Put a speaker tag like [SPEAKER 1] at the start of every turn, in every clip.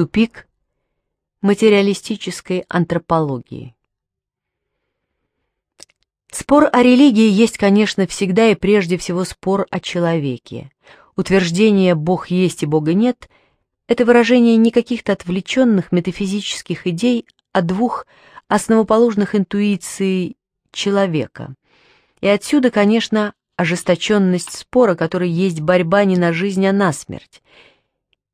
[SPEAKER 1] Тупик материалистической антропологии. Спор о религии есть, конечно, всегда и прежде всего спор о человеке. Утверждение «Бог есть и Бога нет» — это выражение не каких-то отвлеченных метафизических идей, а двух основоположных интуиций человека. И отсюда, конечно, ожесточенность спора, который есть борьба не на жизнь, а на смерть —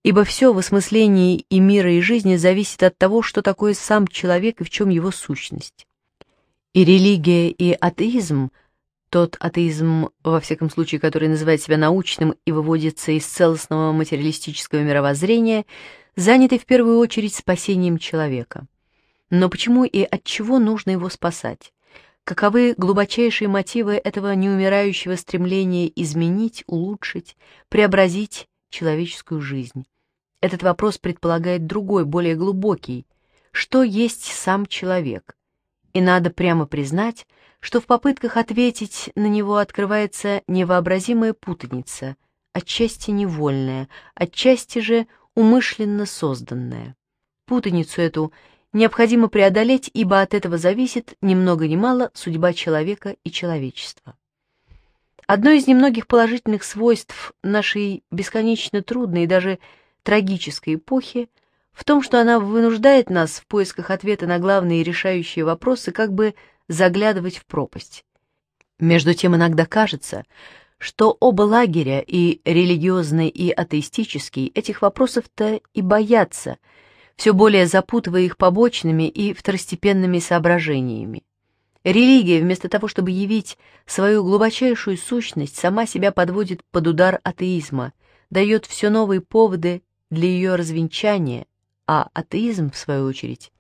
[SPEAKER 1] ибо все в осмыслении и мира, и жизни зависит от того, что такое сам человек и в чем его сущность. И религия, и атеизм, тот атеизм, во всяком случае, который называет себя научным и выводится из целостного материалистического мировоззрения, заняты в первую очередь спасением человека. Но почему и от чего нужно его спасать? Каковы глубочайшие мотивы этого неумирающего стремления изменить, улучшить, преобразить человеческую жизнь? Этот вопрос предполагает другой, более глубокий. Что есть сам человек? И надо прямо признать, что в попытках ответить на него открывается невообразимая путаница, отчасти невольная, отчасти же умышленно созданная. Путаницу эту необходимо преодолеть, ибо от этого зависит ни много ни мало судьба человека и человечества. Одно из немногих положительных свойств нашей бесконечно трудной и даже трагической эпохи в том, что она вынуждает нас в поисках ответа на главные решающие вопросы как бы заглядывать в пропасть. Между тем иногда кажется, что оба лагеря, и религиозный, и атеистический, этих вопросов-то и боятся, все более запутывая их побочными и второстепенными соображениями. Религия, вместо того, чтобы явить свою глубочайшую сущность, сама себя подводит под удар атеизма, дает все новые поводы для ее развенчания, а атеизм, в свою очередь,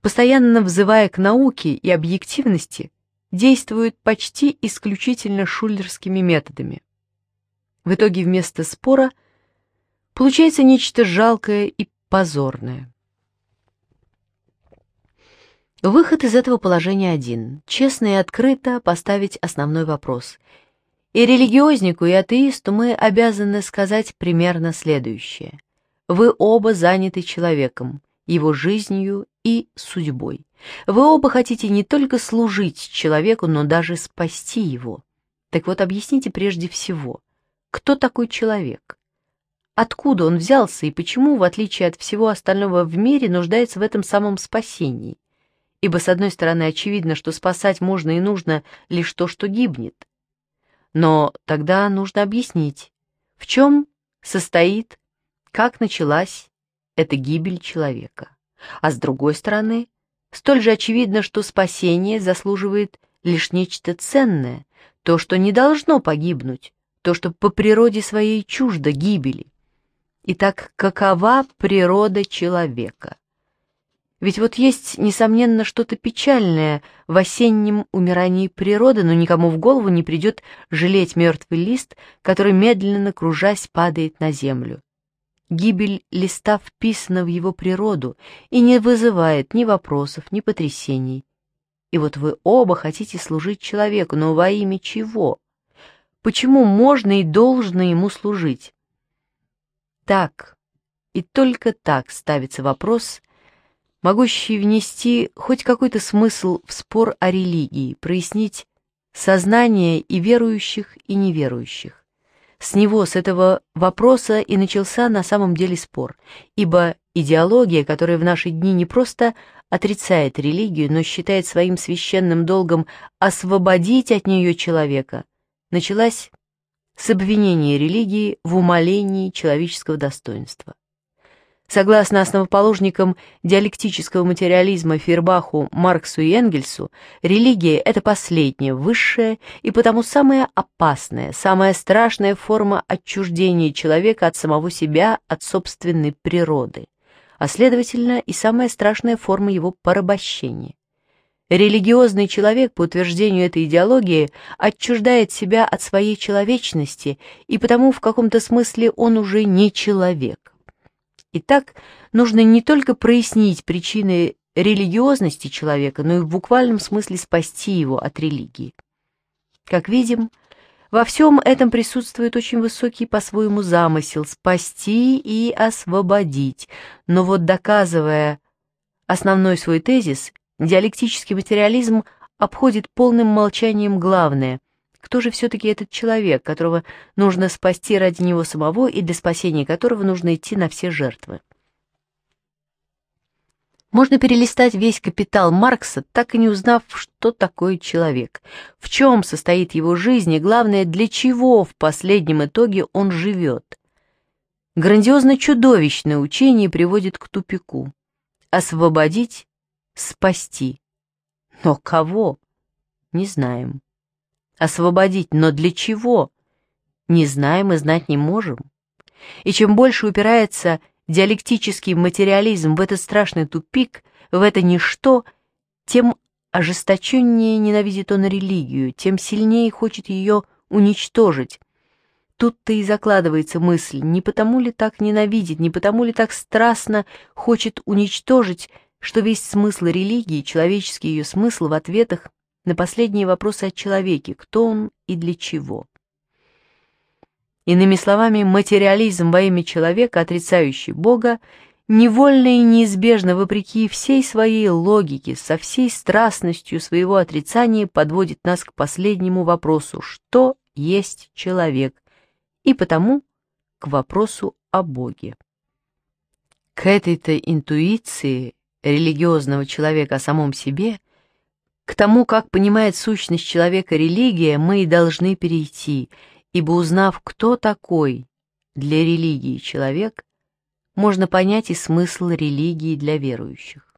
[SPEAKER 1] постоянно взывая к науке и объективности, действует почти исключительно шулерскими методами. В итоге вместо спора получается нечто жалкое и позорное. Выход из этого положения один – честно и открыто поставить основной вопрос. И религиознику, и атеисту мы обязаны сказать примерно следующее. Вы оба заняты человеком, его жизнью и судьбой. Вы оба хотите не только служить человеку, но даже спасти его. Так вот, объясните прежде всего, кто такой человек? Откуда он взялся и почему, в отличие от всего остального в мире, нуждается в этом самом спасении? Ибо, с одной стороны, очевидно, что спасать можно и нужно лишь то, что гибнет. Но тогда нужно объяснить, в чем состоит как началась эта гибель человека. А с другой стороны, столь же очевидно, что спасение заслуживает лишь нечто ценное, то, что не должно погибнуть, то, что по природе своей чуждо гибели. Итак, какова природа человека? Ведь вот есть, несомненно, что-то печальное в осеннем умирании природы, но никому в голову не придет жалеть мертвый лист, который, медленно кружась, падает на землю. Гибель листа вписана в его природу и не вызывает ни вопросов, ни потрясений. И вот вы оба хотите служить человеку, но во имя чего? Почему можно и должно ему служить? Так, и только так ставится вопрос, могущий внести хоть какой-то смысл в спор о религии, прояснить сознание и верующих, и неверующих. С него, с этого вопроса и начался на самом деле спор, ибо идеология, которая в наши дни не просто отрицает религию, но считает своим священным долгом освободить от нее человека, началась с обвинения религии в умалении человеческого достоинства. Согласно основоположникам диалектического материализма Фербаху, Марксу и Энгельсу, религия – это последняя, высшая и потому самая опасная, самая страшная форма отчуждения человека от самого себя, от собственной природы, а следовательно и самая страшная форма его порабощения. Религиозный человек, по утверждению этой идеологии, отчуждает себя от своей человечности, и потому в каком-то смысле он уже не человек. Итак, нужно не только прояснить причины религиозности человека, но и в буквальном смысле спасти его от религии. Как видим, во всем этом присутствует очень высокий по-своему замысел – спасти и освободить. Но вот доказывая основной свой тезис, диалектический материализм обходит полным молчанием главное – кто же все-таки этот человек, которого нужно спасти ради него самого и для спасения которого нужно идти на все жертвы? Можно перелистать весь капитал Маркса, так и не узнав, что такое человек, в чем состоит его жизнь и, главное, для чего в последнем итоге он живет. Грандиозно чудовищное учение приводит к тупику. Освободить, спасти. Но кого? Не знаем. Освободить, но для чего? Не знаем и знать не можем. И чем больше упирается диалектический материализм в этот страшный тупик, в это ничто, тем ожесточеннее ненавидит он религию, тем сильнее хочет ее уничтожить. Тут-то и закладывается мысль, не потому ли так ненавидит, не потому ли так страстно хочет уничтожить, что весь смысл религии, человеческий ее смысл в ответах на последние вопросы о человеке, кто он и для чего. Иными словами, материализм во имя человека, отрицающий Бога, невольно и неизбежно, вопреки всей своей логике, со всей страстностью своего отрицания, подводит нас к последнему вопросу, что есть человек, и потому к вопросу о Боге. К этой-то интуиции религиозного человека о самом себе – к тому, как понимает сущность человека религия, мы и должны перейти, ибо узнав, кто такой для религии человек, можно понять и смысл религии для верующих.